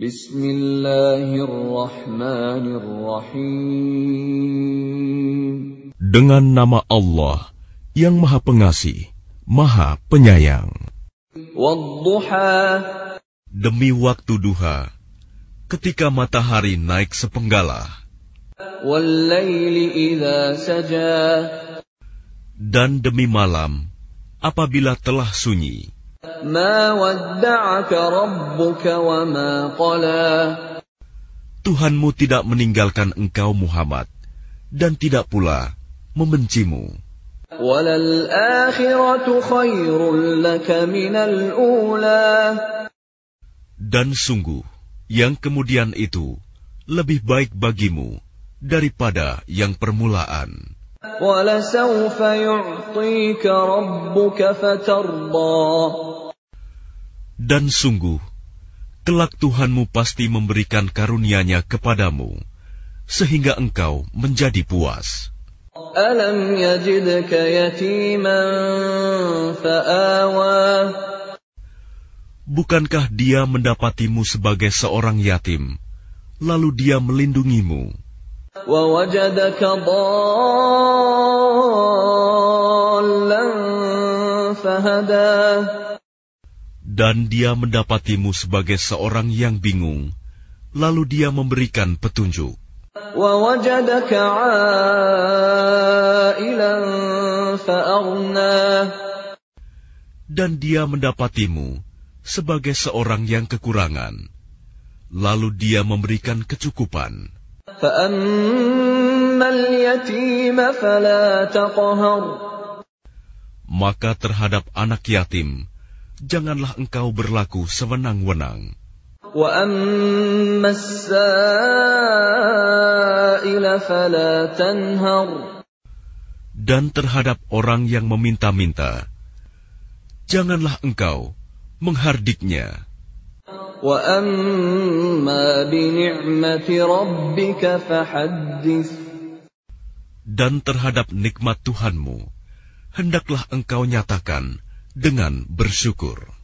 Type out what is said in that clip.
Bismillahirrahmanirrahim. Dengan nama Allah yang Maha Pengasih, Maha Penyayang. Demi waktu duha, ketika matahari naik sepenggalah. Dan demi malam, apabila telah sunyi. Tuhanmu tidak meninggalkan engkau Muhammad dan tidak pula membencimu. Dan sungguh, yang kemudian itu lebih baik bagimu daripada yang permulaan. Dan sungguh, kelak Tuhanmu pasti memberikan karunia-Nya kepadamu, sehingga engkau menjadi puas. Alam Bukankah dia mendapatimu sebagai seorang yatim, lalu dia melindungimu? Dan dia mendapatimu sebagai seorang yang bingung, lalu dia memberikan petunjuk. Dan dia mendapatimu sebagai seorang yang kekurangan, lalu dia memberikan kecukupan. Maka terhadap anak yatim, janganlah engkau berlaku sewenang-wenang. Dan terhadap orang yang meminta-minta, janganlah engkau menghardiknya. Dan terhadap nikmat Tuhanmu, hendaklah engkau nyatakan dengan bersyukur.